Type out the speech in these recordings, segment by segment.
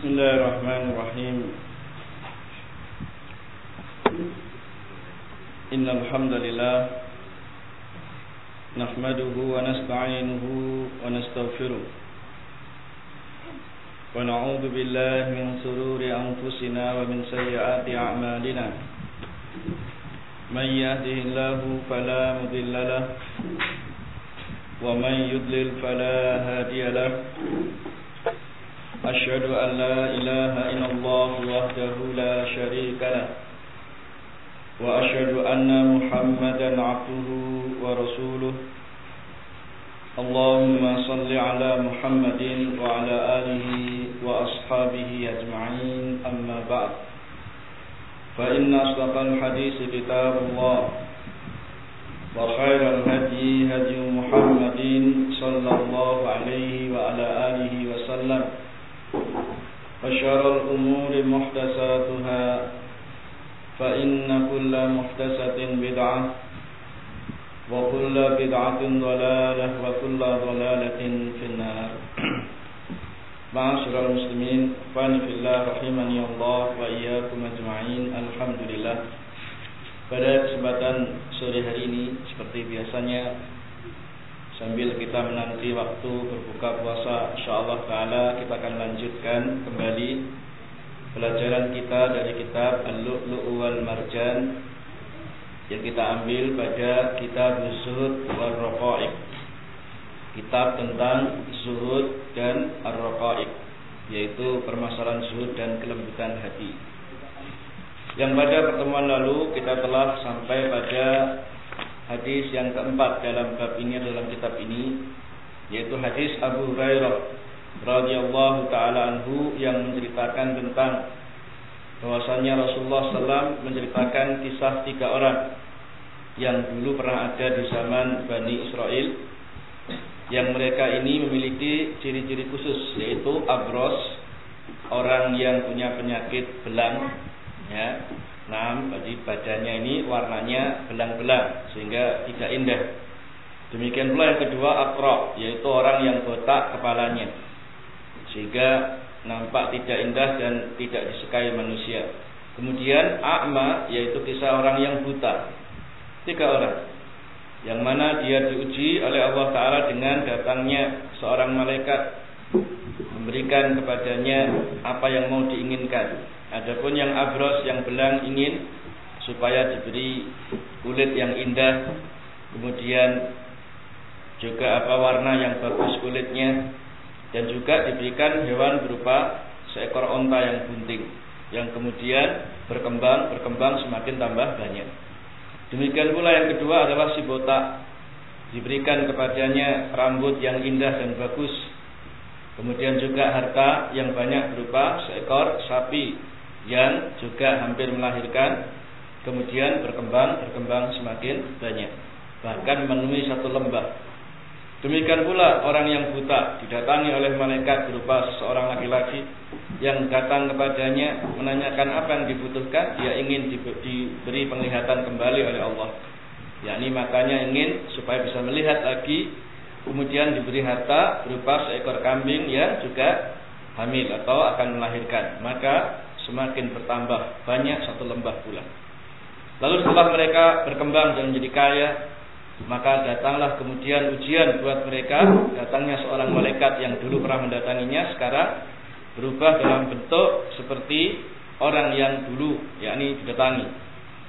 بسم الله الرحمن الرحيم. إن الحمد لله نحمده ونستعينه ونستغفره ونعوذ بالله من سرور أنفسنا ومن سيئات أعمالنا. من يهده الله فلا مضل له ومن يضلل فلا هادي له. أشهد أن لا إله إلا الله وحده لا شريك له. وأشهد أن محمدا عبده ورسوله. اللهم صل على محمد وعلى آله وأصحابه أجمعين. أما بعد فإن أصدق الحديث كتاب الله. وخير الهدي هدي محمد صلى الله عليه وعلى آله وسلم. وشر الأمور محدثاتها فإن كل محدثة بدعة وكل بدعة ضلالة وكل ضلالة في النار. معاشر المسلمين فاني في الله رحمني الله وإياكم أجمعين الحمد لله. Pada kesempatan sore hari ini Seperti biasanya Sambil kita menanti waktu berbuka puasa InsyaAllah ta'ala kita akan lanjutkan kembali Pelajaran kita dari kitab Al-Lu'lu'u wal Marjan Yang kita ambil pada kitab Zuhud wal Raqa'iq. Kitab tentang Zuhud dan Ar-Raqa'iq Yaitu permasalahan zuhud dan kelembutan hati. Yang pada pertemuan lalu kita telah sampai pada hadis yang keempat dalam bab ini dalam kitab ini yaitu hadis Abu Hurairah radhiyallahu taala anhu yang menceritakan tentang bahwasanya Rasulullah SAW menceritakan kisah tiga orang yang dulu pernah ada di zaman Bani Israel yang mereka ini memiliki ciri-ciri khusus yaitu abros orang yang punya penyakit belang ya nah jadi badannya ini warnanya belang-belang sehingga tidak indah. Demikian pula yang kedua akro yaitu orang yang botak kepalanya sehingga nampak tidak indah dan tidak disukai manusia. Kemudian akma yaitu kisah orang yang buta. Tiga orang. Yang mana dia diuji oleh Allah Ta'ala dengan datangnya seorang malaikat memberikan kepadanya apa yang mau diinginkan Adapun yang abros yang belang ingin supaya diberi kulit yang indah, kemudian juga apa warna yang bagus kulitnya dan juga diberikan hewan berupa seekor onta yang bunting yang kemudian berkembang berkembang semakin tambah banyak. Demikian pula yang kedua adalah si botak diberikan kepadanya rambut yang indah dan bagus. Kemudian juga harta yang banyak berupa seekor sapi yang juga hampir melahirkan kemudian berkembang berkembang semakin banyak. Bahkan memenuhi satu lembah. Demikian pula orang yang buta didatangi oleh malaikat berupa seorang laki-laki yang datang kepadanya menanyakan apa yang dibutuhkan dia ingin diberi penglihatan kembali oleh Allah. Yakni makanya ingin supaya bisa melihat lagi kemudian diberi harta berupa seekor kambing yang juga hamil atau akan melahirkan. Maka semakin bertambah banyak satu lembah pula. Lalu setelah mereka berkembang dan menjadi kaya, maka datanglah kemudian ujian buat mereka. Datangnya seorang malaikat yang dulu pernah mendatanginya, sekarang berubah dalam bentuk seperti orang yang dulu, yakni didatangi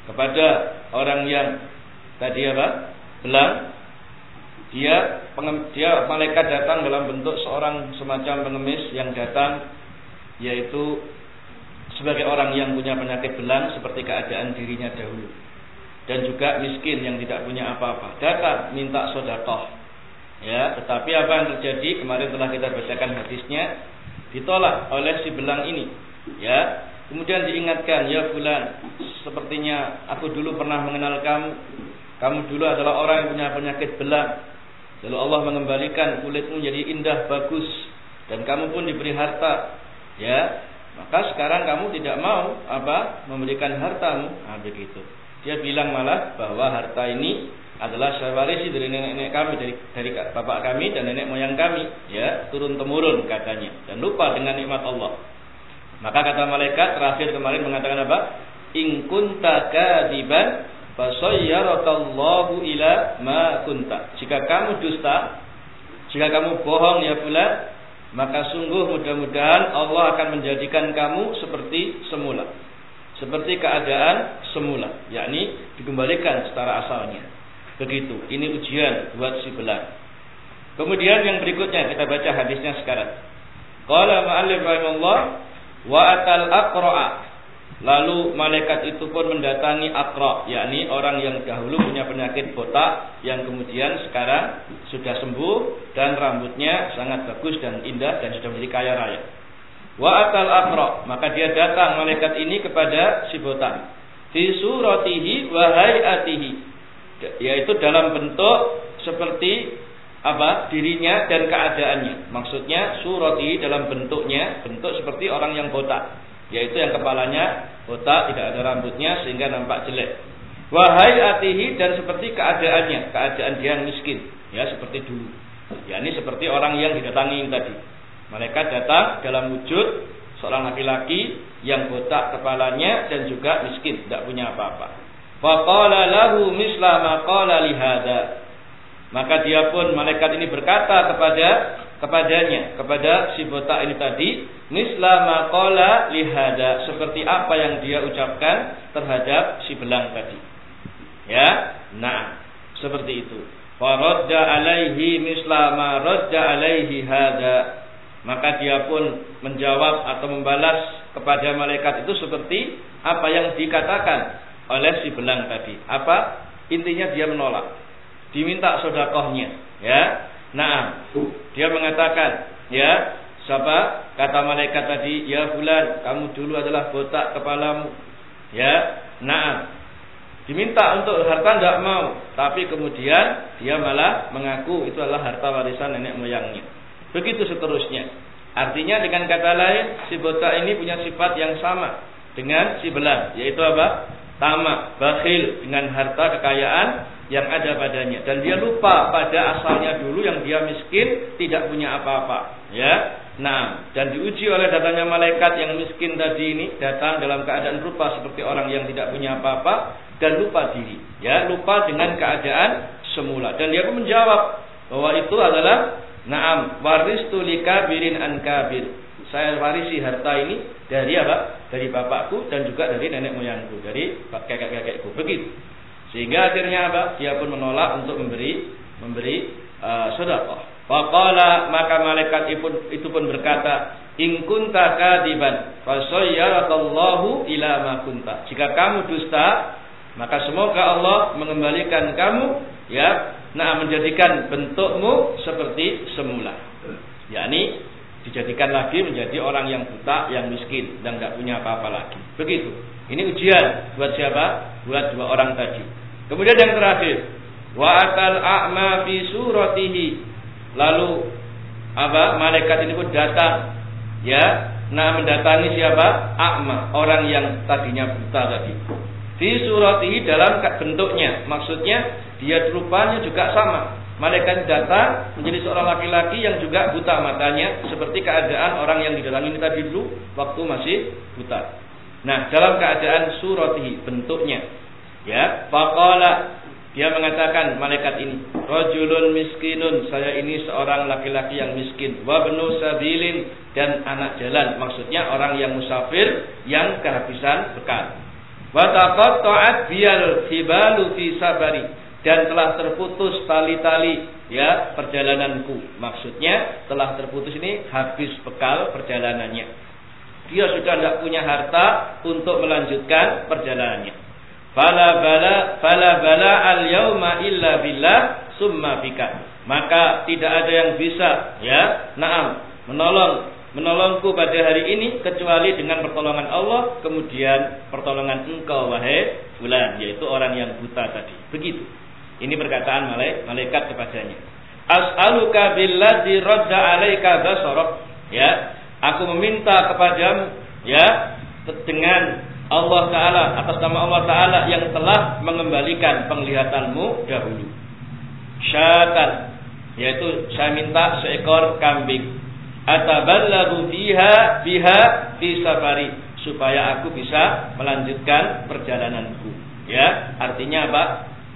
kepada orang yang tadi apa? Belang. Dia dia malaikat datang dalam bentuk seorang semacam pengemis yang datang yaitu sebagai orang yang punya penyakit belang seperti keadaan dirinya dahulu. Dan juga miskin yang tidak punya apa-apa. Datang minta sodakoh ya tetapi apa yang terjadi? Kemarin telah kita bacakan hadisnya. Ditolak oleh si belang ini. Ya kemudian diingatkan ya bulan sepertinya aku dulu pernah mengenal kamu. Kamu dulu adalah orang yang punya penyakit belang. Lalu Allah mengembalikan kulitmu jadi indah bagus. Dan kamu pun diberi harta. Ya maka sekarang kamu tidak mau apa memberikan hartamu. Nah, begitu. Dia bilang malah bahwa harta ini adalah warisi dari nenek-nenek kami, dari dari bapak kami dan nenek moyang kami, ya turun temurun katanya, dan lupa dengan nikmat Allah. Maka kata malaikat terakhir kemarin mengatakan apa? In kunta kadiban fasayyarakallahu ila ma kunta. Jika kamu dusta, jika kamu bohong ya bulan, maka sungguh mudah-mudahan Allah akan menjadikan kamu seperti semula. Seperti keadaan semula, yakni dikembalikan secara asalnya. Begitu. Ini ujian buat si belang. Kemudian yang berikutnya kita baca hadisnya sekarang. Qala ma'alif rahimahullah wa atal aqra'a. Lalu malaikat itu pun mendatangi akra, yakni orang yang dahulu punya penyakit botak yang kemudian sekarang sudah sembuh dan rambutnya sangat bagus dan indah dan sudah menjadi kaya raya. Wa atal akra, maka dia datang malaikat ini kepada si botak. Fi suratihi wa hayatihi. Yaitu dalam bentuk seperti apa dirinya dan keadaannya. Maksudnya surati dalam bentuknya bentuk seperti orang yang botak, yaitu yang kepalanya botak tidak ada rambutnya sehingga nampak jelek. Wahai atihi dan seperti keadaannya, keadaan dia yang miskin, ya seperti dulu. Ya ini seperti orang yang didatangi tadi. Malaikat datang dalam wujud seorang laki-laki yang botak kepalanya dan juga miskin, tidak punya apa-apa. Faqala lahu misla ma qala maka dia pun malaikat ini berkata kepada kepadanya, kepada si botak ini tadi, misla maqala lihada, seperti apa yang dia ucapkan terhadap si belang tadi. Ya, nah, seperti itu. Faradda alaihi misla alaihi hada. Maka dia pun menjawab atau membalas kepada malaikat itu seperti apa yang dikatakan oleh si belang tadi. Apa? Intinya dia menolak diminta sodakohnya ya. Nah dia mengatakan ya siapa? Kata malaikat tadi ya bulan kamu dulu adalah botak kepalamu. Ya nah diminta untuk harta tidak mau tapi kemudian dia malah mengaku itu adalah harta warisan nenek moyangnya. Begitu seterusnya. Artinya dengan kata lain si botak ini punya sifat yang sama dengan si belang yaitu apa? Tamak bakhil dengan harta kekayaan yang ada padanya. Dan dia lupa pada asalnya dulu yang dia miskin tidak punya apa-apa. Ya? Nah dan diuji oleh datangnya malaikat yang miskin tadi ini datang dalam keadaan rupa seperti orang yang tidak punya apa-apa dan lupa diri. Ya? Lupa dengan keadaan semula. Dan dia pun menjawab bahwa itu adalah naam waris likabirin an kabir. Saya warisi harta ini dari apa? Dari bapakku dan juga dari nenek moyangku dari kakek-kakekku. Begitu sehingga akhirnya apa? Dia pun menolak untuk memberi memberi uh, sedekah. Faqala maka malaikat itu, pun berkata, "In kunta kadiban, fasayyarakallahu ila ma kunta." Jika kamu dusta, maka semoga Allah mengembalikan kamu ya, nah menjadikan bentukmu seperti semula. yakni dijadikan lagi menjadi orang yang buta, yang miskin dan nggak punya apa-apa lagi. Begitu. Ini ujian buat siapa? Buat dua orang tadi. Kemudian yang terakhir, wa atal a'ma fi suratihi. Lalu apa? Malaikat ini pun datang ya, nah mendatangi siapa? A'ma, orang yang tadinya buta tadi. Fi suratihi dalam bentuknya, maksudnya dia rupanya juga sama. Malaikat datang menjadi seorang laki-laki yang juga buta matanya seperti keadaan orang yang didatangi ini tadi dulu waktu masih buta. Nah, dalam keadaan suratihi bentuknya Ya, faqala dia mengatakan malaikat ini, rajulun miskinun, saya ini seorang laki-laki yang miskin, wa benu sabilin dan anak jalan, maksudnya orang yang musafir yang kehabisan bekal. Wa taqatta'at biyal hibalu fi sabari dan telah terputus tali-tali ya perjalananku. Maksudnya telah terputus ini habis bekal perjalanannya. Dia sudah tidak punya harta untuk melanjutkan perjalanannya. Fala bala fala bala al yauma illa billah summa bika. Maka tidak ada yang bisa ya, naam, menolong menolongku pada hari ini kecuali dengan pertolongan Allah kemudian pertolongan engkau wahai fulan yaitu orang yang buta tadi. Begitu. Ini perkataan malaikat kepadanya. As'aluka billadzi radda 'alaika basarak. Ya, aku meminta kepadamu ya dengan Allah Ta'ala atas nama Allah Ta'ala yang telah mengembalikan penglihatanmu dahulu. Syatan yaitu saya minta seekor kambing. ataballagu fiha biha fi safari supaya aku bisa melanjutkan perjalananku. Ya, artinya apa?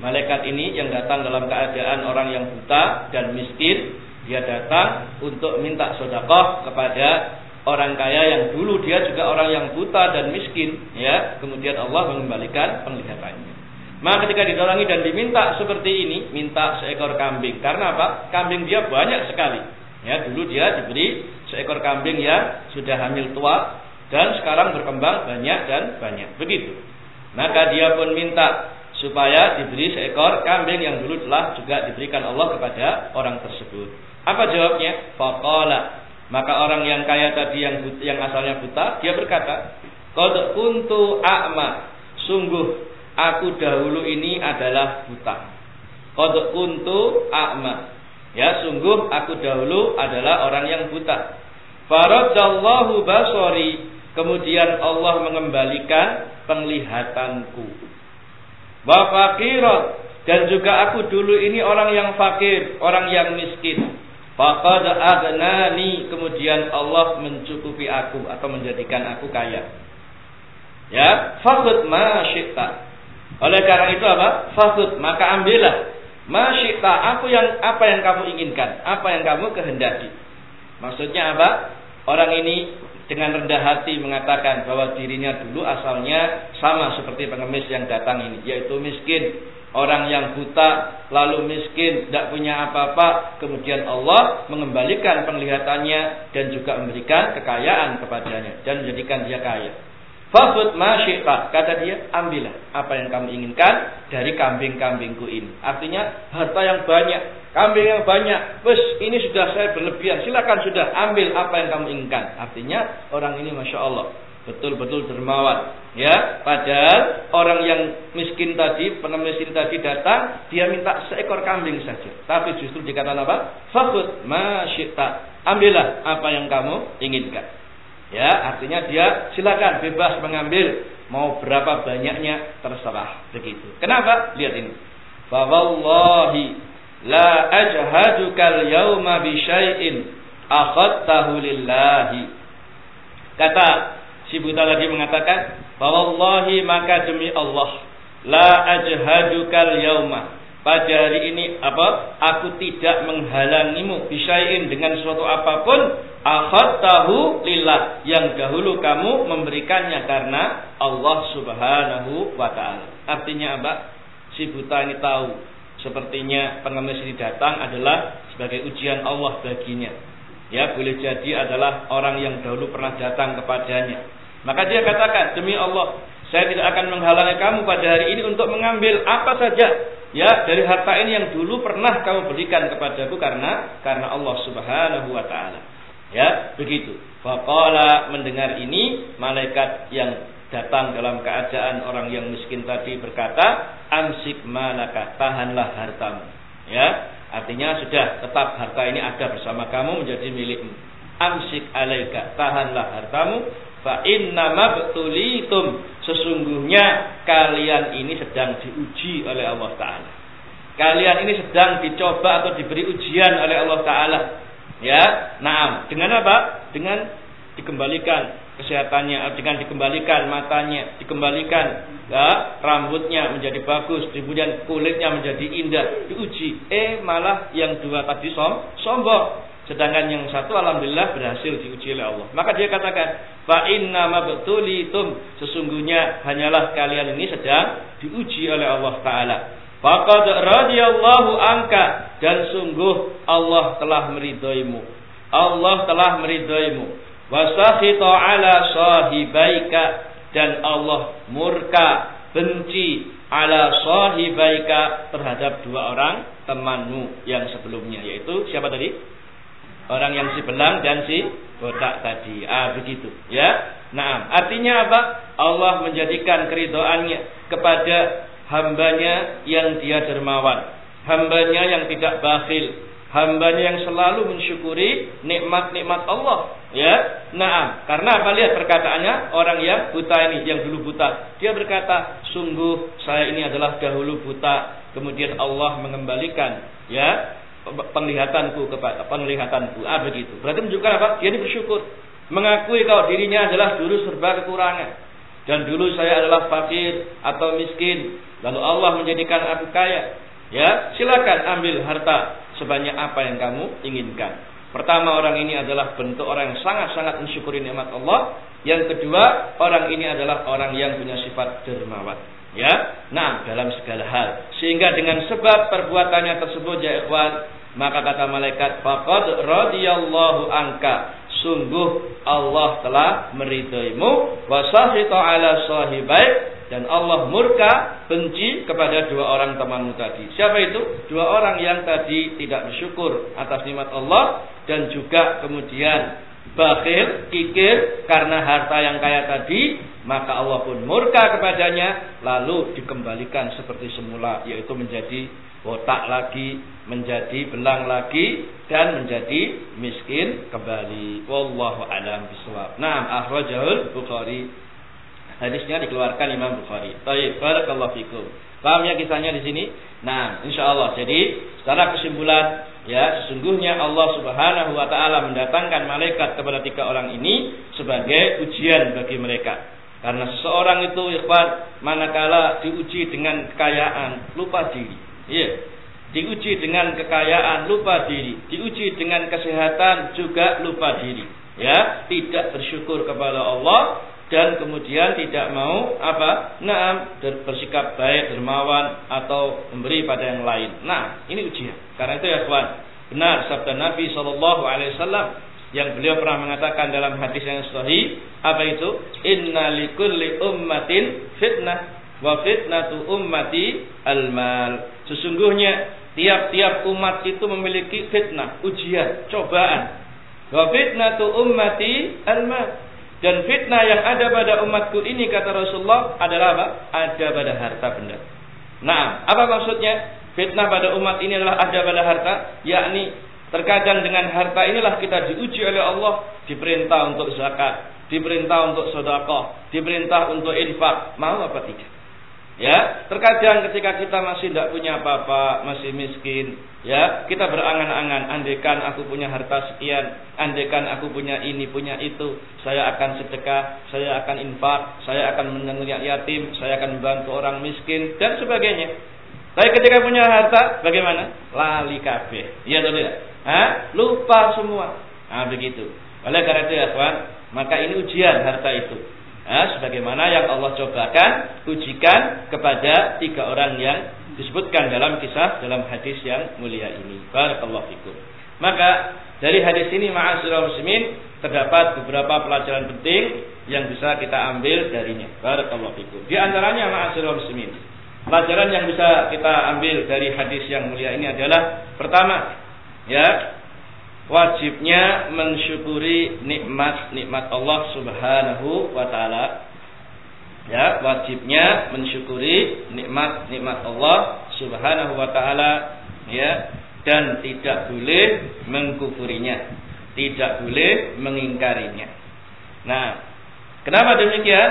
Malaikat ini yang datang dalam keadaan orang yang buta dan miskin, dia datang untuk minta sodakoh kepada orang kaya yang dulu dia juga orang yang buta dan miskin, ya. Kemudian Allah mengembalikan penglihatannya. Maka ketika didatangi dan diminta seperti ini, minta seekor kambing. Karena apa? Kambing dia banyak sekali. Ya, dulu dia diberi seekor kambing yang sudah hamil tua dan sekarang berkembang banyak dan banyak. Begitu. Maka dia pun minta supaya diberi seekor kambing yang dulu telah juga diberikan Allah kepada orang tersebut. Apa jawabnya? Faqala. Maka orang yang kaya tadi yang yang asalnya buta, dia berkata, "Qad kuntu a'ma." Sungguh aku dahulu ini adalah buta. Qad kuntu a'ma. Ya, sungguh aku dahulu adalah orang yang buta. Faradallahu basori. Kemudian Allah mengembalikan penglihatanku. Wa. Dan juga aku dulu ini orang yang fakir, orang yang miskin. Faqad aghnani. Kemudian Allah mencukupi aku atau menjadikan aku kaya. Ya, fakut ma Oleh karena itu apa? Fakut maka ambillah Masyikta, aku yang apa yang kamu inginkan, apa yang kamu kehendaki. Maksudnya apa? Orang ini dengan rendah hati mengatakan bahwa dirinya dulu asalnya sama seperti pengemis yang datang ini, yaitu miskin, orang yang buta, lalu miskin, tidak punya apa-apa, kemudian Allah mengembalikan penglihatannya dan juga memberikan kekayaan kepadanya dan menjadikan dia kaya. Fafud masyikta. Kata dia, ambillah apa yang kamu inginkan dari kambing-kambingku ini. Artinya harta yang banyak, kambing yang banyak. Bes, ini sudah saya berlebihan. Silakan sudah ambil apa yang kamu inginkan. Artinya orang ini masya Allah betul-betul dermawan. Ya, padahal orang yang miskin tadi, pengemis tadi datang, dia minta seekor kambing saja. Tapi justru dikatakan apa? Fakut masyikta. Ambillah apa yang kamu inginkan. Ya, artinya dia silakan bebas mengambil mau berapa banyaknya terserah begitu. Kenapa? Lihat ini. Fa la ajhadukal yauma bi syai'in akhadtahu lillahi. Kata si buta lagi mengatakan, "Fa wallahi maka demi Allah la ajhadukal yauma pada hari ini apa aku tidak menghalangimu bisain dengan suatu apa pun tahu lillah yang dahulu kamu memberikannya karena Allah Subhanahu wa taala. Artinya apa? Si buta ini tahu sepertinya pengemis ini datang adalah sebagai ujian Allah baginya. Ya, boleh jadi adalah orang yang dahulu pernah datang kepadanya. Maka dia katakan, demi Allah, saya tidak akan menghalangi kamu pada hari ini untuk mengambil apa saja ya dari harta ini yang dulu pernah kamu berikan kepadaku karena karena Allah Subhanahu wa taala. Ya, begitu. Faqala mendengar ini malaikat yang datang dalam keadaan orang yang miskin tadi berkata, "Amsik malaka, tahanlah hartamu." Ya, artinya sudah tetap harta ini ada bersama kamu menjadi milikmu. Amsik alaika, tahanlah hartamu Fa inna mabtulitum sesungguhnya kalian ini sedang diuji oleh Allah taala. Kalian ini sedang dicoba atau diberi ujian oleh Allah taala. Ya, naam. Dengan apa? Dengan dikembalikan kesehatannya, dengan dikembalikan matanya, dikembalikan ya, rambutnya menjadi bagus, kemudian kulitnya menjadi indah, diuji. Eh malah yang dua tadi som, sombong. Sedangkan yang satu alhamdulillah berhasil diuji oleh Allah. Maka dia katakan, "Fa inna mabtulitum." Sesungguhnya hanyalah kalian ini sedang diuji oleh Allah taala. Faqad radhiyallahu angka dan sungguh Allah telah meridhoimu. Allah telah meridhoimu. Wasakhita ala sahibaika dan Allah murka benci ala sahibaika terhadap dua orang temanmu yang sebelumnya yaitu siapa tadi? Orang yang si belang dan si botak tadi. Ah begitu, ya. Nah, artinya apa? Allah menjadikan keridoannya kepada hambanya yang dia dermawan, hambanya yang tidak bakhil, hambanya yang selalu mensyukuri nikmat-nikmat Allah. Ya, nah, karena apa lihat perkataannya orang yang buta ini, yang dulu buta, dia berkata, sungguh saya ini adalah dahulu buta, kemudian Allah mengembalikan, ya, penglihatanku kepada penglihatanku. Ah begitu. Berarti menunjukkan apa? Dia ini bersyukur. Mengakui kalau dirinya adalah dulu serba kekurangan. Dan dulu saya adalah fakir atau miskin. Lalu Allah menjadikan aku kaya. Ya, silakan ambil harta sebanyak apa yang kamu inginkan. Pertama orang ini adalah bentuk orang yang sangat-sangat mensyukuri nikmat Allah. Yang kedua, orang ini adalah orang yang punya sifat dermawan. Ya, nah dalam segala hal. Sehingga dengan sebab perbuatannya tersebut ya ikhwan, maka kata malaikat, faqad radhiyallahu anka. Sungguh Allah telah meridhoimu wa ala sahibaik dan Allah murka benci kepada dua orang temanmu tadi. Siapa itu? Dua orang yang tadi tidak bersyukur atas nikmat Allah dan juga kemudian bakhil, kikir karena harta yang kaya tadi, maka Allah pun murka kepadanya lalu dikembalikan seperti semula yaitu menjadi botak lagi, menjadi belang lagi dan menjadi miskin kembali. Wallahu alam bisawab. Nah, akhrajahul Bukhari. Hadisnya dikeluarkan Imam Bukhari. Baik, barakallahu fikum. Paham ya kisahnya di sini? Nah, insya Allah. Jadi, secara kesimpulan, ya sesungguhnya Allah Subhanahu Wa Taala mendatangkan malaikat kepada tiga orang ini sebagai ujian bagi mereka. Karena seseorang itu ikhwan manakala diuji dengan kekayaan lupa diri. Iya. Diuji dengan kekayaan lupa diri, diuji dengan kesehatan juga lupa diri. Ya, tidak bersyukur kepada Allah dan kemudian tidak mau apa? Naam bersikap baik, dermawan atau memberi pada yang lain. Nah, ini ujian. Karena itu ya kawan, benar sabda Nabi Shallallahu alaihi wasallam yang beliau pernah mengatakan dalam hadis yang sahih apa itu inna likulli ummatin fitnah wa fitnatu ummati almal sesungguhnya tiap-tiap umat itu memiliki fitnah ujian cobaan wa fitnatu ummati almal dan fitnah yang ada pada umatku ini kata Rasulullah adalah apa? Ada pada harta benda. Nah apa maksudnya? Fitnah pada umat ini adalah ada pada harta yakni Terkadang dengan harta inilah kita diuji oleh Allah, diperintah untuk zakat, diperintah untuk sedekah, diperintah untuk infak, mau apa tidak? Ya, terkadang ketika kita masih tidak punya apa-apa, masih miskin, ya, kita berangan-angan, andekan aku punya harta sekian, andekan aku punya ini, punya itu, saya akan sedekah, saya akan infak, saya akan menyentuh yatim, saya akan membantu orang miskin dan sebagainya. Tapi ketika punya harta, bagaimana? Lali kabeh. Iya atau tidak? Hah? Lupa semua. Nah, begitu. Oleh karena itu ya kawan, maka ini ujian harta itu. Nah, sebagaimana yang Allah cobakan, ujikan kepada tiga orang yang disebutkan dalam kisah dalam hadis yang mulia ini. Barakallahu fikum. Maka dari hadis ini ma'asyiral muslimin terdapat beberapa pelajaran penting yang bisa kita ambil darinya. Barakallahu fikum. Di antaranya ma'asyiral muslimin. Pelajaran yang bisa kita ambil dari hadis yang mulia ini adalah pertama, ya wajibnya mensyukuri nikmat-nikmat Allah Subhanahu wa taala. Ya, wajibnya mensyukuri nikmat-nikmat Allah Subhanahu wa taala ya dan tidak boleh mengkufurinya, tidak boleh mengingkarinya. Nah, kenapa demikian?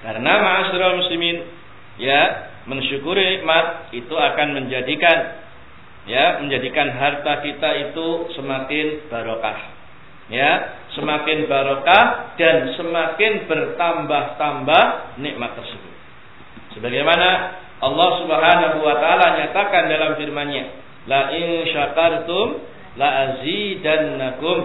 Karena ma'asyiral muslimin ya, mensyukuri nikmat itu akan menjadikan ya menjadikan harta kita itu semakin barokah. Ya semakin barokah dan semakin bertambah-tambah nikmat tersebut. Sebagaimana Allah Subhanahu wa taala nyatakan dalam firman-Nya la in syakartum la azidannakum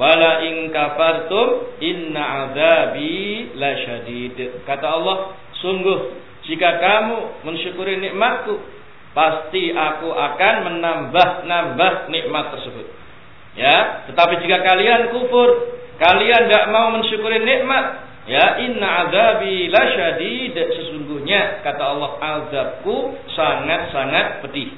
wa la in kafartum inna adzabi lasyadid kata Allah sungguh jika kamu mensyukuri nikmatku pasti aku akan menambah-nambah nikmat tersebut. Ya, tetapi jika kalian kufur, kalian tidak mau mensyukuri nikmat, ya inna azabi lasyadid sesungguhnya kata Allah azabku sangat-sangat pedih.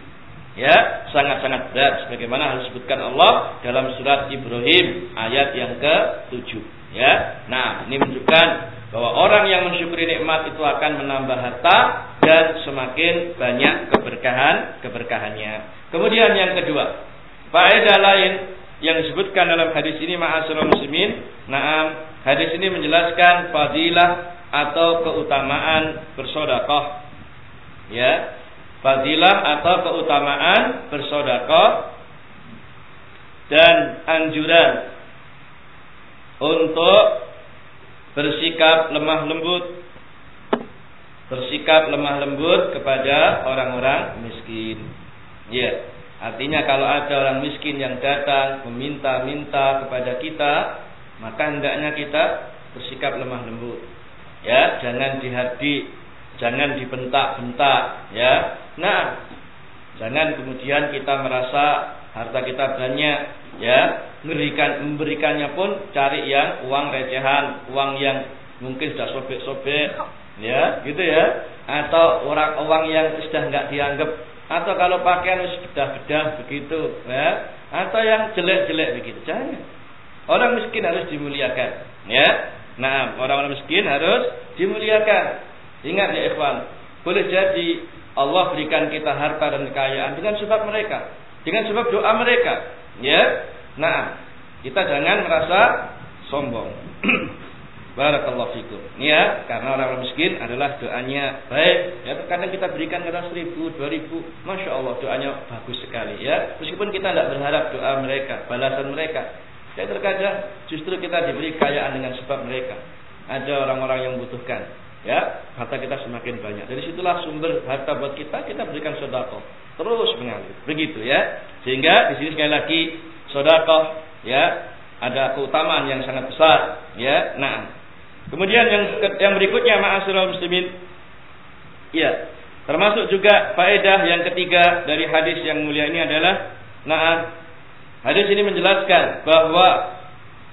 Ya, sangat-sangat berat sebagaimana hal disebutkan Allah dalam surat Ibrahim ayat yang ke-7. Ya. Nah, ini menunjukkan bahwa orang yang mensyukuri nikmat itu akan menambah harta dan semakin banyak keberkahan keberkahannya. Kemudian yang kedua, faedah lain yang disebutkan dalam hadis ini ma'asyiral muslimin, naam, hadis ini menjelaskan fadilah atau keutamaan bersedekah. Ya, fadilah atau keutamaan bersedekah dan anjuran untuk bersikap lemah lembut bersikap lemah lembut kepada orang-orang miskin. Ya, artinya kalau ada orang miskin yang datang meminta-minta kepada kita, maka hendaknya kita bersikap lemah lembut. Ya, jangan dihardik, jangan dibentak-bentak, ya. Nah, jangan kemudian kita merasa harta kita banyak, ya. Memberikan memberikannya pun cari yang uang recehan, uang yang mungkin sudah sobek-sobek, ya gitu ya. Atau orang uang yang sudah nggak dianggap. Atau kalau pakaian sudah bedah begitu ya. Atau yang jelek-jelek begitu. Jangan. Orang miskin harus dimuliakan ya. Nah orang-orang miskin harus dimuliakan. Ingat ya ikhwan boleh jadi Allah berikan kita harta dan kekayaan dengan sebab mereka dengan sebab doa mereka ya. Nah kita jangan merasa sombong Barakallahu fikum. Ya, karena orang, orang miskin adalah doanya baik. Ya, terkadang kita berikan kata seribu, dua ribu, masya Allah doanya bagus sekali. Ya, meskipun kita tidak berharap doa mereka, balasan mereka. Ya, terkadang justru kita diberi kekayaan dengan sebab mereka. Ada orang-orang yang membutuhkan. Ya, harta kita semakin banyak. Dari situlah sumber harta buat kita, kita berikan sodako. Terus mengalir. Begitu ya. Sehingga di sini sekali lagi sodako, ya, ada keutamaan yang sangat besar. Ya, nah Kemudian yang yang berikutnya ma'asyiral muslimin. Iya, termasuk juga faedah yang ketiga dari hadis yang mulia ini adalah nah hadis ini menjelaskan bahwa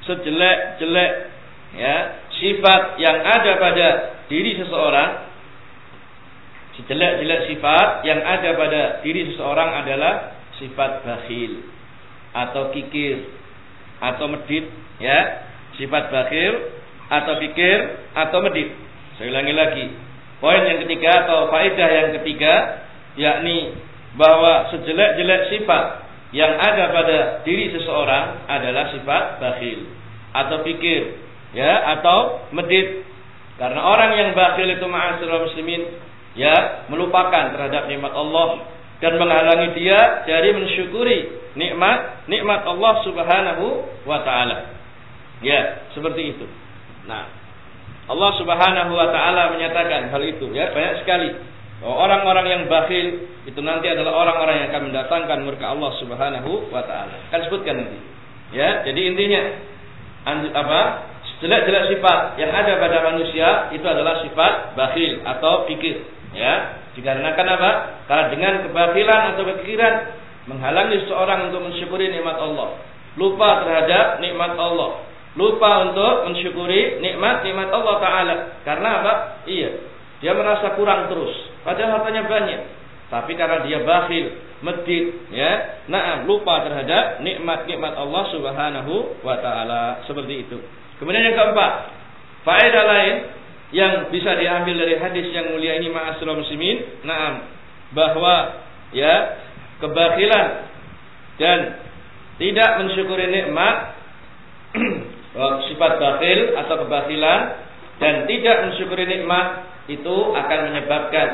sejelek-jelek ya sifat yang ada pada diri seseorang sejelek-jelek sifat yang ada pada diri seseorang adalah sifat bakhil atau kikir atau medit ya sifat bakhil atau pikir atau medit. Saya ulangi lagi. Poin yang ketiga atau faedah yang ketiga yakni bahwa sejelek-jelek sifat yang ada pada diri seseorang adalah sifat bakhil atau pikir ya atau medit. Karena orang yang bakhil itu ma'asyiral muslimin ya melupakan terhadap nikmat Allah dan menghalangi dia dari mensyukuri nikmat nikmat Allah Subhanahu wa taala. Ya, seperti itu. Nah, Allah Subhanahu wa taala menyatakan hal itu ya banyak sekali. Bahwa orang-orang yang bakhil itu nanti adalah orang-orang yang akan mendatangkan murka Allah Subhanahu wa taala. Kan sebutkan nanti. Ya, jadi intinya apa? Jelek-jelek sifat yang ada pada manusia itu adalah sifat bakhil atau pikir, ya. Dikarenakan apa? Karena dengan kebakilan atau kepikiran menghalangi seseorang untuk mensyukuri nikmat Allah, lupa terhadap nikmat Allah, lupa untuk mensyukuri nikmat-nikmat Allah Taala. Karena apa? Iya, dia merasa kurang terus. Padahal hartanya banyak. Tapi karena dia bakhil, medit, ya, nah lupa terhadap nikmat-nikmat Allah Subhanahu wa taala seperti itu. Kemudian yang keempat, faedah lain yang bisa diambil dari hadis yang mulia ini ma'asyiral muslimin, na'am, bahwa ya kebakhilan dan tidak mensyukuri nikmat sifat bakhil atau kebakilan dan tidak mensyukuri nikmat itu akan menyebabkan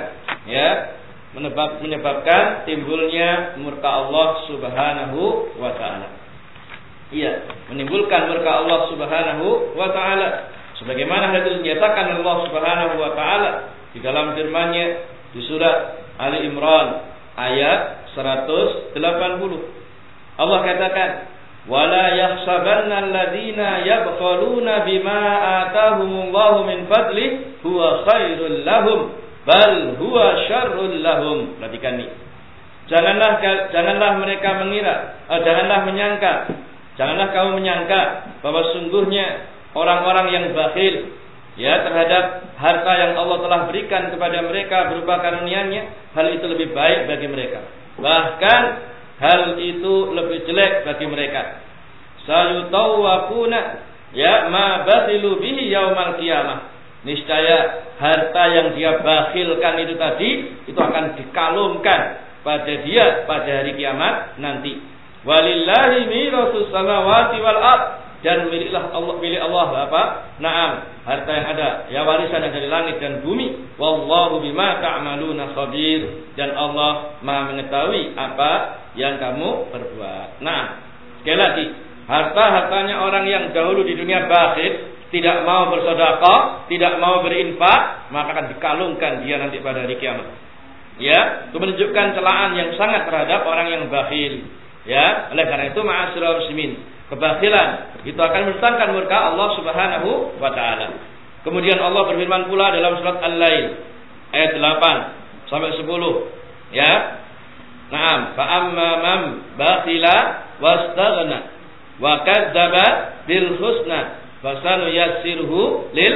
ya menyebab, menyebabkan timbulnya murka Allah Subhanahu wa taala. Iya, menimbulkan murka Allah Subhanahu wa taala. Sebagaimana hal itu dinyatakan Allah Subhanahu wa taala di dalam firman-Nya di surat Ali Imran ayat 180. Allah katakan, ولا يحسبن الذين يبخلون بما آتاهم الله من فضله هو خير لهم بل هو شر لهم perhatikan ini janganlah janganlah mereka mengira eh, janganlah menyangka janganlah kamu menyangka bahwa sungguhnya orang-orang yang bakhil ya terhadap harta yang Allah telah berikan kepada mereka berupa karunia-Nya hal itu lebih baik bagi mereka bahkan hal itu lebih jelek bagi mereka. Sayutawwafuna ya ma basilu bihi yaumal qiyamah. Niscaya harta yang dia bakhilkan itu tadi itu akan dikalungkan pada dia pada hari kiamat nanti. Walillahi mirasus samawati wal ard dan miliklah Allah milik Allah apa? Naam, harta yang ada, ya warisan yang dari langit dan bumi. Wallahu bima ta'maluna khabir dan Allah Maha mengetahui apa yang kamu perbuat. Nah, Sekali lagi, harta-hartanya orang yang dahulu di dunia bakhil, tidak mau bersedekah, tidak mau berinfak, maka akan dikalungkan dia nanti pada hari kiamat. Ya, itu menunjukkan celaan yang sangat terhadap orang yang bakhil. Ya, oleh karena itu ma'asyiral muslimin, kebakhilan itu akan mendatangkan murka Allah Subhanahu wa taala. Kemudian Allah berfirman pula dalam surat Al-Lail ayat 8 sampai 10. Ya. Naam, fa amma man wastaghna wa kadzdzaba bil husna fasanu yassirhu lil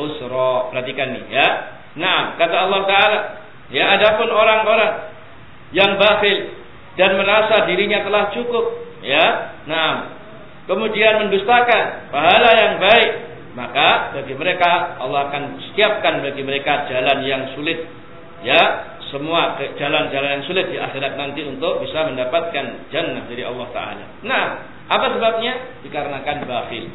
usra. Perhatikan nih ya. Nah, kata Allah taala, ya adapun orang-orang yang bakhil dan merasa dirinya telah cukup, ya. Nah, kemudian mendustakan pahala yang baik, maka bagi mereka Allah akan siapkan bagi mereka jalan yang sulit, ya. Semua jalan-jalan yang sulit di akhirat nanti untuk bisa mendapatkan jannah dari Allah Taala. Nah, apa sebabnya? Dikarenakan bakhil.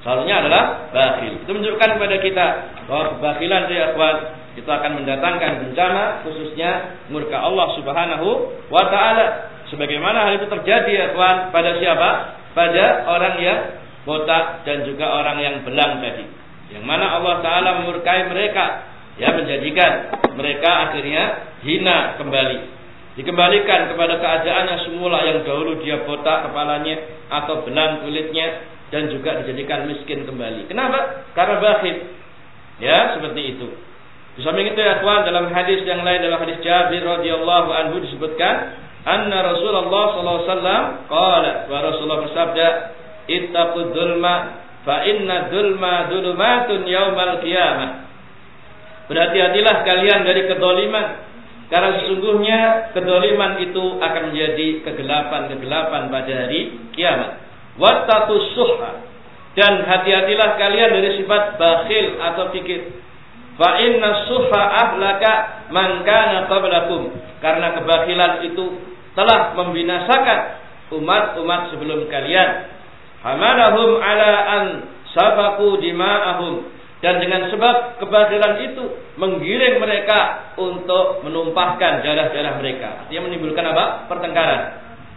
Salahnya adalah bakhil. Itu menunjukkan kepada kita bahwa kebakhilan dari akhwat itu akan mendatangkan bencana khususnya murka Allah Subhanahu wa taala. Sebagaimana hal itu terjadi ya kawan pada siapa? Pada orang yang botak dan juga orang yang belang tadi. Yang mana Allah taala memurkai mereka ya menjadikan mereka akhirnya hina kembali. Dikembalikan kepada keadaan yang semula yang dahulu dia botak kepalanya atau belang kulitnya dan juga dijadikan miskin kembali. Kenapa? Karena bakhil. Ya, seperti itu. Di samping itu ya kawan dalam hadis yang lain dalam hadis Jabir radhiyallahu anhu disebutkan anna Rasulullah sallallahu alaihi wasallam qala wa Rasulullah bersabda ittaqud dzulma fa inna dzulma dzulumatun yaumal qiyamah. Berhati-hatilah kalian dari kedoliman karena sesungguhnya kedoliman itu akan menjadi kegelapan-kegelapan pada hari kiamat. Wattatus suhha dan hati-hatilah kalian dari sifat bakhil atau pikir Fa inna suha ahlaka man kana qablakum. Karena kebakilan itu telah membinasakan umat-umat sebelum kalian. Hamadahum ala an sabaku dima'ahum. Dan dengan sebab kebakilan itu menggiring mereka untuk menumpahkan darah-darah mereka. Artinya menimbulkan apa? Pertengkaran,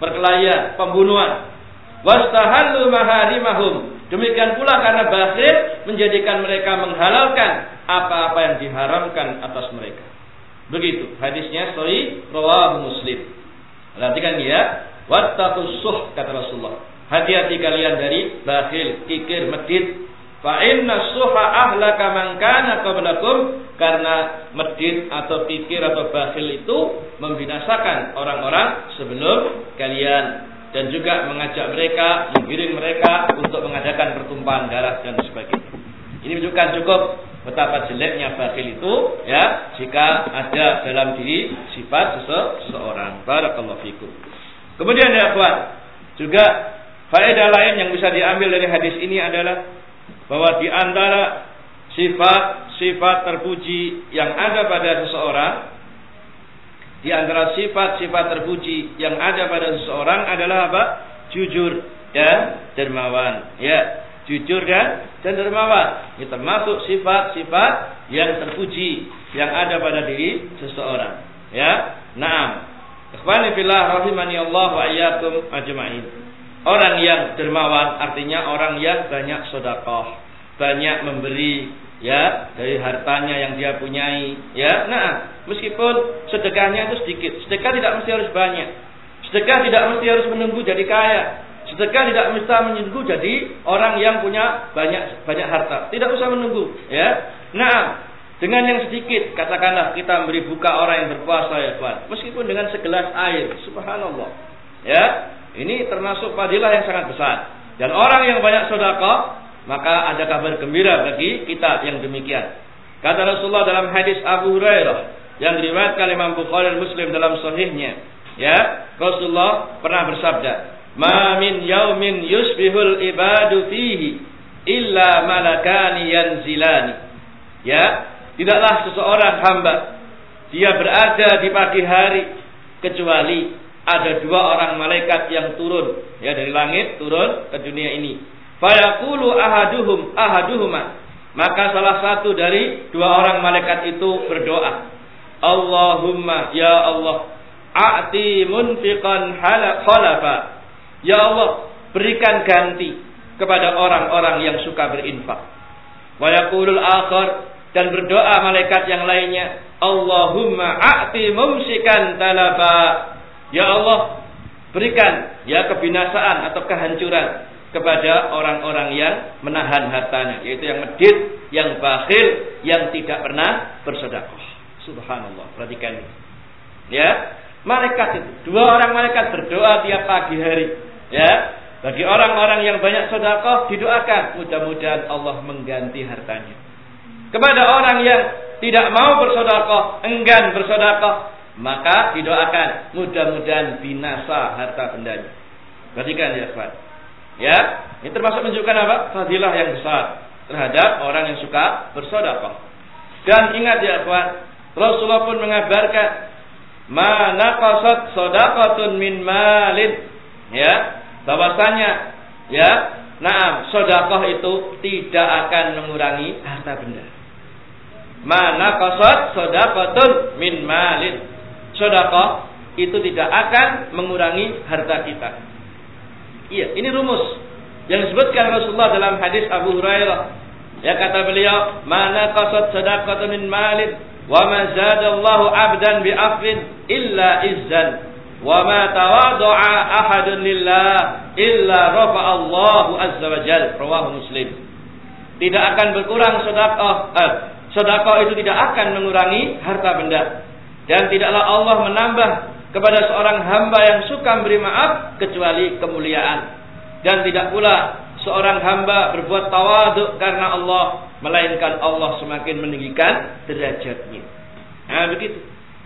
perkelahian, pembunuhan. Wastahallu maharimahum Demikian pula karena bakhil menjadikan mereka menghalalkan apa-apa yang diharamkan atas mereka. Begitu hadisnya sahih rawahu Muslim. Perhatikan ya, wattaqus suh kata Rasulullah. Hati-hati kalian dari bakhil, kikir, medit. Fa inna suha ahlaka man kana qablakum karena medit atau kikir atau bakhil itu membinasakan orang-orang sebelum kalian dan juga mengajak mereka, menggiring mereka untuk mengadakan pertumpahan darah dan sebagainya. Ini menunjukkan cukup betapa jeleknya bakhil itu ya jika ada dalam diri sifat seseorang. Barakallahu fikum. Kemudian ya kawan, juga faedah lain yang bisa diambil dari hadis ini adalah bahwa di antara sifat-sifat terpuji yang ada pada seseorang di antara sifat-sifat terpuji yang ada pada seseorang adalah apa? Jujur dan dermawan. Ya, jujur dan dan dermawan. Ini termasuk sifat-sifat yang terpuji yang ada pada diri seseorang. Ya, naam. Ikhwani fillah rahimani Allah wa iyyakum ajma'in. Orang yang dermawan artinya orang yang banyak sedekah, banyak memberi, ya dari hartanya yang dia punyai ya nah meskipun sedekahnya itu sedikit sedekah tidak mesti harus banyak sedekah tidak mesti harus menunggu jadi kaya sedekah tidak mesti menunggu jadi orang yang punya banyak banyak harta. Tidak usah menunggu ya. Nah dengan yang sedikit katakanlah kita memberi buka orang yang berpuasa ya Tuhan. Meskipun dengan segelas air subhanallah ya. Ini termasuk fadilah yang sangat besar. Dan orang yang banyak sedekah maka ada kabar gembira bagi kita yang demikian. Kata Rasulullah dalam hadis Abu Hurairah yang diriwayatkan Imam Bukhari dan Muslim dalam sahihnya, ya, Rasulullah pernah bersabda, "Ma min yaumin yusbihul ibadu fihi illa malakani yanzilani." Ya, tidaklah seseorang hamba dia berada di pagi hari kecuali ada dua orang malaikat yang turun ya dari langit turun ke dunia ini Fayaqulu ahaduhum ahaduhuma. Maka salah satu dari dua orang malaikat itu berdoa. Allahumma ya Allah a'ti munfiqan khalafa. Ya Allah, berikan ganti kepada orang-orang yang suka berinfak. Wa yaqulul akhar dan berdoa malaikat yang lainnya, Allahumma a'ti mumsikan talafa. Ya Allah, berikan ya kebinasaan atau kehancuran kepada orang-orang yang menahan hartanya, yaitu yang medit, yang bakhil, yang tidak pernah bersedekah. Subhanallah, perhatikan. Ya, malaikat itu, dua orang malaikat berdoa tiap pagi hari. Ya, bagi orang-orang yang banyak sedekah didoakan, mudah-mudahan Allah mengganti hartanya. Kepada orang yang tidak mau bersedekah, enggan bersedekah, maka didoakan mudah-mudahan binasa harta bendanya. Perhatikan ya, Pak. Ya, ini termasuk menunjukkan apa? Fadilah yang besar terhadap orang yang suka bersedekah. Dan ingat ya, kawan, Rasulullah pun mengabarkan, "Mana qasat sadaqatun min malin." Ya, bahwasanya ya, Naam, sedekah itu tidak akan mengurangi harta benda. Mana qasat sadaqatun min malin. Sedekah itu tidak akan mengurangi harta kita. Iya, ini rumus yang disebutkan Rasulullah dalam hadis Abu Hurairah. Ya kata beliau, "Mana qasad sadaqatan min malin wa ma zadallahu 'abdan bi afin illa izzan wa ma tawadha'a ahadun lillah illa rafa'allahu azza wa jalla." Rawahu Muslim. Tidak akan berkurang sedekah. Eh, sedekah itu tidak akan mengurangi harta benda dan tidaklah Allah menambah kepada seorang hamba yang suka memberi maaf kecuali kemuliaan dan tidak pula seorang hamba berbuat tawaduk karena Allah melainkan Allah semakin meninggikan derajatnya. Nah begitu.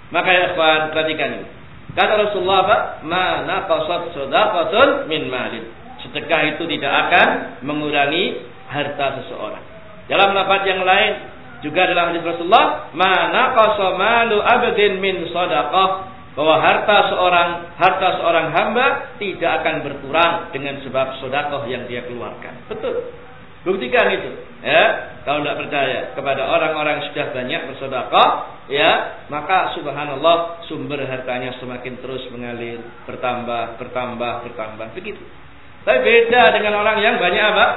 Maka ya ikhwan perhatikan ini. Kata Rasulullah apa? Mana qasad sadaqatun min malin. Sedekah itu tidak akan mengurangi harta seseorang. Dalam lafaz yang lain juga dalam hadis Rasulullah, mana qasamalu abdin min sadaqah bahwa harta seorang harta seorang hamba tidak akan berkurang dengan sebab sodakoh yang dia keluarkan. Betul. Buktikan itu. Ya, kalau tidak percaya kepada orang-orang yang sudah banyak bersodakoh, ya, maka subhanallah sumber hartanya semakin terus mengalir, bertambah, bertambah, bertambah. Begitu. Tapi beda dengan orang yang banyak apa?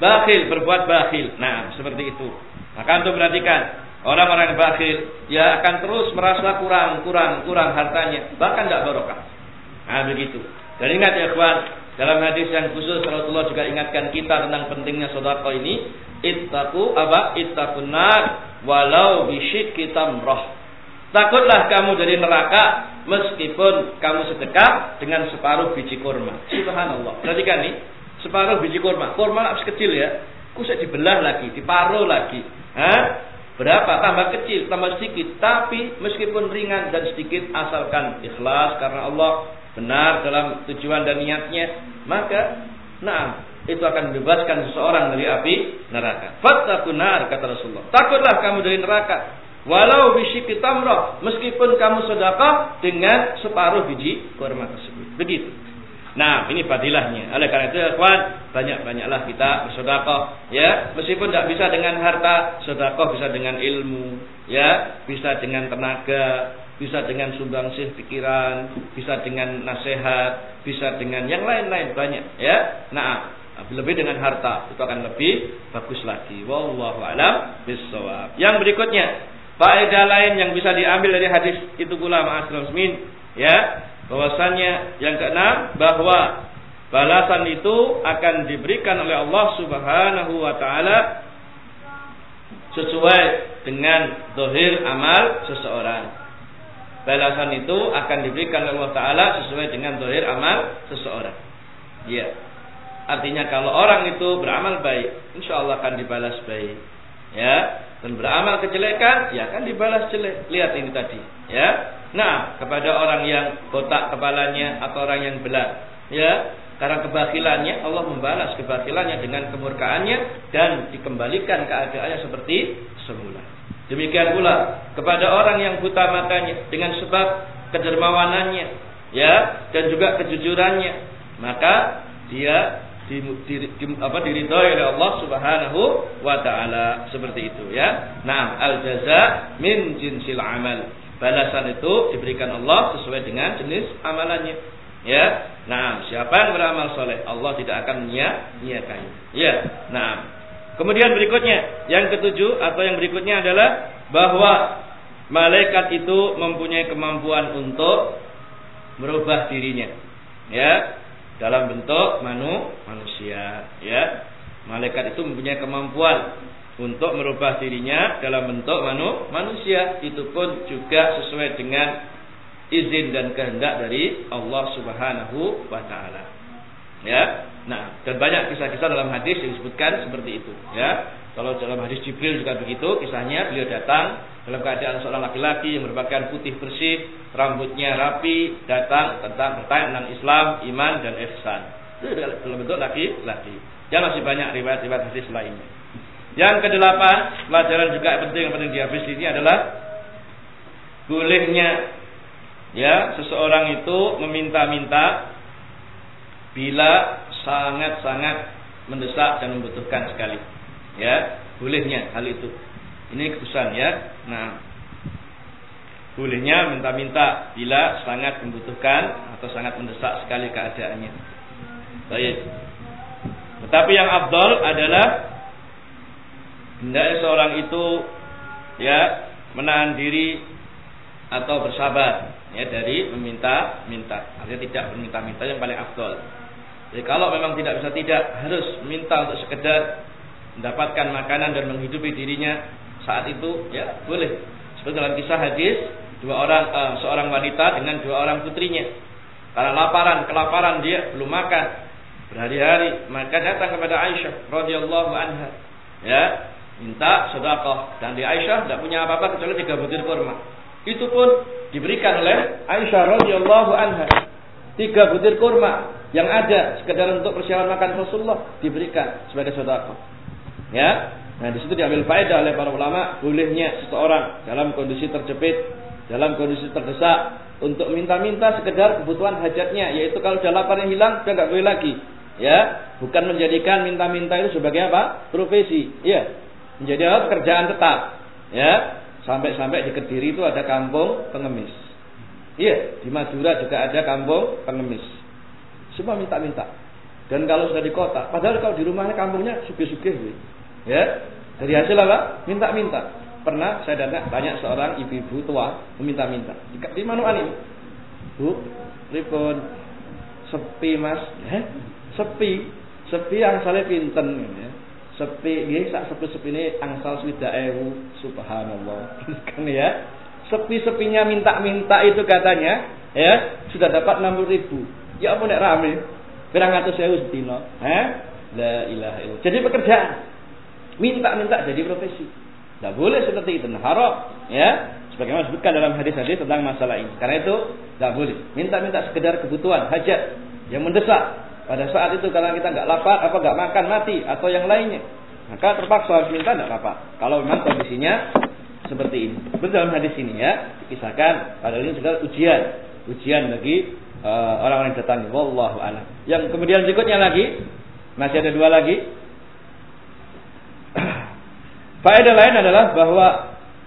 Bakhil, berbuat bakhil. Nah, seperti itu. Maka untuk perhatikan, Orang-orang yang bakhil ya akan terus merasa kurang, kurang, kurang hartanya, bahkan tidak barokah. Nah begitu. Dan ingat ya kawan, dalam hadis yang khusus Rasulullah juga ingatkan kita tentang pentingnya sedekah ini, ittaqu apa? Ittaqun walau bisyikki tamrah. Takutlah kamu dari neraka meskipun kamu sedekah dengan separuh biji kurma. Subhanallah. Perhatikan nih, separuh biji kurma. Kurma kecil ya. Kusek dibelah lagi, diparuh lagi. Hah? Berapa? Tambah kecil, tambah sedikit. Tapi meskipun ringan dan sedikit asalkan ikhlas karena Allah benar dalam tujuan dan niatnya, maka nah itu akan membebaskan seseorang dari api neraka. Fattaqun nar kata Rasulullah. Takutlah kamu dari neraka. Walau bisyiki tamrah, meskipun kamu sedekah dengan separuh biji kurma tersebut. Begitu. Nah, ini fadilahnya. Oleh karena itu, ya, kawan, banyak-banyaklah kita bersedekah, ya. Meskipun tidak bisa dengan harta, sedekah bisa dengan ilmu, ya, bisa dengan tenaga, bisa dengan sumbangsih pikiran, bisa dengan nasihat, bisa dengan yang lain-lain banyak, ya. Nah, lebih dengan harta itu akan lebih bagus lagi. Wallahu alam bisawab. Yang berikutnya, faedah lain yang bisa diambil dari hadis itu pula ma'asyiral ya bahwasannya yang keenam bahwa balasan itu akan diberikan oleh Allah Subhanahu wa taala sesuai dengan dohir amal seseorang. Balasan itu akan diberikan oleh Allah Taala sesuai dengan dohir amal seseorang. Ya, artinya kalau orang itu beramal baik, insya Allah akan dibalas baik. Ya, dan beramal kejelekan, ya akan dibalas jelek. Lihat ini tadi. Ya, Nah, kepada orang yang botak kepalanya atau orang yang belah, ya, karena kebakilannya Allah membalas kebakilannya dengan kemurkaannya dan dikembalikan keadaannya seperti semula. Demikian pula kepada orang yang buta matanya dengan sebab kedermawanannya, ya, dan juga kejujurannya, maka dia di, di, di, apa diridhoi oleh Allah Subhanahu wa taala seperti itu ya. Nah, al jaza min jinsil amal. Balasan itu diberikan Allah sesuai dengan jenis amalannya. Ya. Nah, siapa yang beramal soleh, Allah tidak akan menyia-nyiakan. Ya. Nah. Kemudian berikutnya, yang ketujuh atau yang berikutnya adalah bahwa malaikat itu mempunyai kemampuan untuk merubah dirinya. Ya, dalam bentuk manu manusia, ya. Malaikat itu mempunyai kemampuan untuk merubah dirinya dalam bentuk manu manusia. Itu pun juga sesuai dengan izin dan kehendak dari Allah Subhanahu wa taala. Ya. Nah, dan banyak kisah-kisah dalam hadis yang disebutkan seperti itu, ya. Kalau dalam hadis Jibril juga begitu, kisahnya beliau datang dalam keadaan seorang laki-laki yang merupakan putih bersih, rambutnya rapi, datang tentang bertanya tentang Islam, iman dan ihsan. Itu dalam bentuk laki-laki. Dan masih banyak riwayat-riwayat hadis lainnya. Yang kedelapan, pelajaran juga penting yang penting di hadis ini adalah bolehnya ya seseorang itu meminta-minta bila sangat-sangat mendesak dan membutuhkan sekali. Ya, bolehnya hal itu. Ini keputusan ya. Nah, bolehnya minta-minta bila sangat membutuhkan atau sangat mendesak sekali keadaannya. Baik. Tetapi yang abdul adalah hendaknya seorang itu ya menahan diri atau bersabar ya dari meminta-minta. Artinya tidak meminta-minta yang paling afdol. Jadi kalau memang tidak bisa tidak harus minta untuk sekedar mendapatkan makanan dan menghidupi dirinya saat itu ya boleh. Seperti dalam kisah hadis dua orang uh, seorang wanita dengan dua orang putrinya. Karena laparan kelaparan dia belum makan. Berhari-hari maka datang kepada Aisyah radhiyallahu anha. Ya minta sedekah. Dan di Aisyah tidak punya apa-apa kecuali tiga butir kurma. Itu pun diberikan oleh Aisyah radhiyallahu anha. Tiga butir kurma yang ada sekedar untuk persiapan makan Rasulullah diberikan sebagai sedekah. Ya. Nah, di situ diambil faedah oleh para ulama bolehnya seseorang dalam kondisi terjepit, dalam kondisi terdesak untuk minta-minta sekedar kebutuhan hajatnya, yaitu kalau sudah yang hilang sudah nggak boleh lagi. Ya, bukan menjadikan minta-minta itu sebagai apa? Profesi. Ya, menjadi apa? Pekerjaan tetap. Ya, Sampai-sampai di Kediri itu ada kampung pengemis. Iya, di Madura juga ada kampung pengemis. Semua minta-minta. Dan kalau sudah di kota, padahal kalau di rumahnya kampungnya sugih-sugih. Ya, dari hasil apa? Minta-minta. Pernah saya datang banyak seorang ibu-ibu tua meminta-minta. Di, di mana ini? Bu, ripon sepi mas, sepi, sepi yang saya pinten. Ya sepi nggih sak sepi ini angsal swidak ewu subhanallah kan ya sepi-sepinya minta-minta itu katanya ya sudah dapat 60 ribu. Ya apa nek rame. Berang atus sewu sedina eh la ilaha illallah. Jadi pekerjaan. Minta-minta jadi profesi. Tidak boleh seperti itu. Nah, haram ya sebagaimana disebutkan dalam hadis-hadis tentang masalah ini. Karena itu tidak boleh. Minta-minta sekedar kebutuhan hajat. Yang mendesak. Pada saat itu karena kita nggak lapar, apa nggak makan mati atau yang lainnya, maka terpaksa harus minta nggak apa-apa. Kalau memang kondisinya seperti ini. Seperti dalam hadis ini ya, kisahkan pada ini juga ujian, ujian bagi uh, orang-orang yang datang. Wallahu a'lam. Yang kemudian berikutnya lagi, masih ada dua lagi. Faedah lain adalah bahwa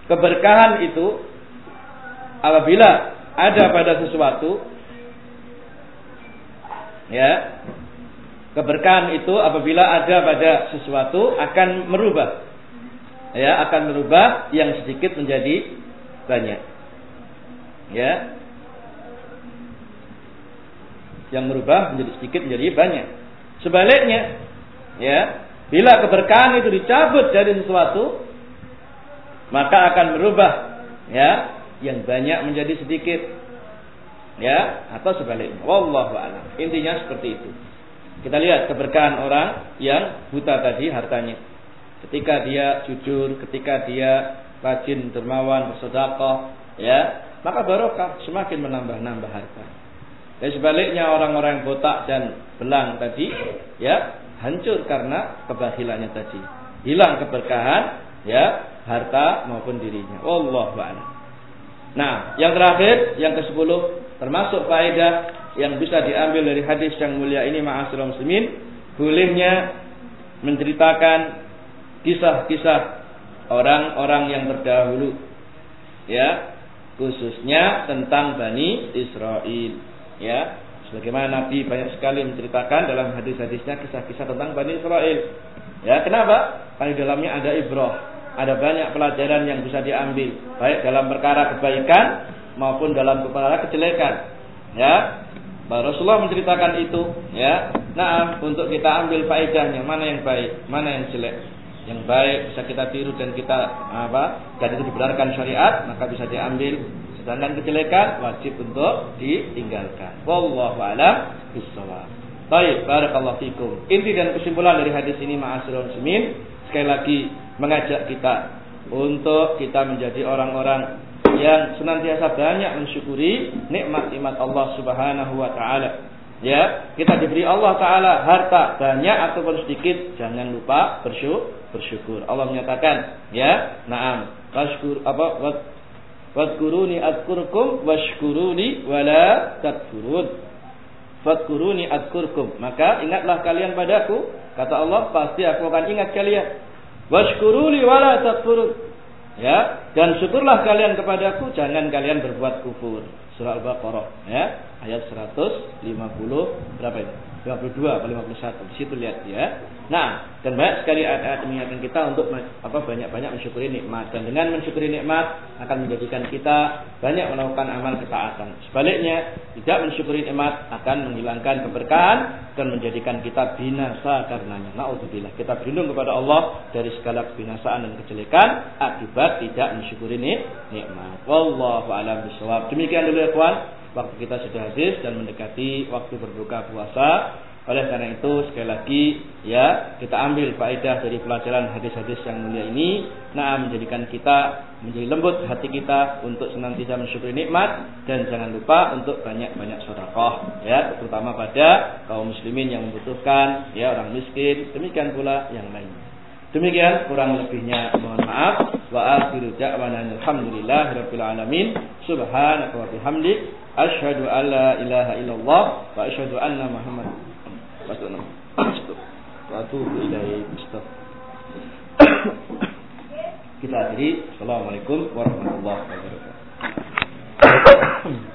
keberkahan itu apabila ada pada sesuatu Ya. Keberkahan itu apabila ada pada sesuatu akan merubah. Ya, akan merubah yang sedikit menjadi banyak. Ya. Yang merubah menjadi sedikit menjadi banyak. Sebaliknya, ya, bila keberkahan itu dicabut dari sesuatu, maka akan merubah ya yang banyak menjadi sedikit ya atau sebaliknya wallahu a'lam intinya seperti itu kita lihat keberkahan orang yang buta tadi hartanya ketika dia jujur ketika dia rajin dermawan bersedekah ya maka barokah semakin menambah-nambah harta. Dan sebaliknya orang-orang botak dan belang tadi ya hancur karena kebahilannya tadi. Hilang keberkahan ya harta maupun dirinya. Wallahu a'lam. Nah yang terakhir yang ke-10 Termasuk faedah yang bisa diambil dari hadis yang mulia ini ma'asyiral muslimin, bolehnya menceritakan kisah-kisah orang-orang yang terdahulu. Ya, khususnya tentang Bani Israel. Ya, Sebagaimana Nabi banyak sekali menceritakan dalam hadis-hadisnya kisah-kisah tentang Bani Israel. Ya, kenapa? Karena di dalamnya ada ibrah, ada banyak pelajaran yang bisa diambil, baik dalam perkara kebaikan maupun dalam perkara kejelekan. Ya, Rasulullah menceritakan itu, ya. Nah, untuk kita ambil faedahnya, mana yang baik, mana yang jelek. Yang baik bisa kita tiru dan kita apa? Dan itu dibenarkan syariat, maka bisa diambil Sedangkan kejelekan wajib untuk ditinggalkan. Wallahu a'lam bishawab. Baik, barakallahu fikum. Inti dan kesimpulan dari hadis ini ma'asyiral muslimin sekali lagi mengajak kita untuk kita menjadi orang-orang yang senantiasa banyak mensyukuri nikmat-nikmat Allah Subhanahu wa taala. Ya, kita diberi Allah taala harta banyak ataupun sedikit, jangan lupa bersyukur. Allah menyatakan, ya, na'am, washkur apa Fadkuruni adkurkum washkuruni wala takfurun. Fadkuruni adkurkum. Maka ingatlah kalian padaku. Kata Allah, pasti aku akan ingat kalian. Washkuruni wala takfurun. Ya, dan syukurlah kalian kepadaku, jangan kalian berbuat kufur. Surah Al-Baqarah, ya, ayat 150 berapa ini? 52 atau 51. Di situ lihat ya. Nah, dan banyak sekali ayat-ayat mengingatkan kita untuk apa banyak-banyak mensyukuri nikmat dan dengan mensyukuri nikmat akan menjadikan kita banyak melakukan amal ketaatan. Sebaliknya, tidak mensyukuri nikmat akan menghilangkan keberkahan dan menjadikan kita binasa karenanya. Nauzubillah. Kita berlindung kepada Allah dari segala kebinasaan dan kejelekan akibat tidak mensyukuri nikmat. Wallahu a'lam bishawab. Demikian dulu ya kawan waktu kita sudah habis dan mendekati waktu berbuka puasa. Oleh karena itu sekali lagi ya kita ambil faedah dari pelajaran hadis-hadis yang mulia ini, nah menjadikan kita menjadi lembut hati kita untuk senantiasa mensyukuri nikmat dan jangan lupa untuk banyak-banyak sedekah ya terutama pada kaum muslimin yang membutuhkan ya orang miskin demikian pula yang lainnya. Demikian kurang lebihnya mohon maaf wa akhiru da'wana alhamdulillahirabbil alamin subhanaka wa bihamdik Asyhadu an la ilaha illallah wa asyhadu anna Muhammad Rasulullah. Wa ilaihi Kita akhiri. Assalamualaikum warahmatullahi wabarakatuh.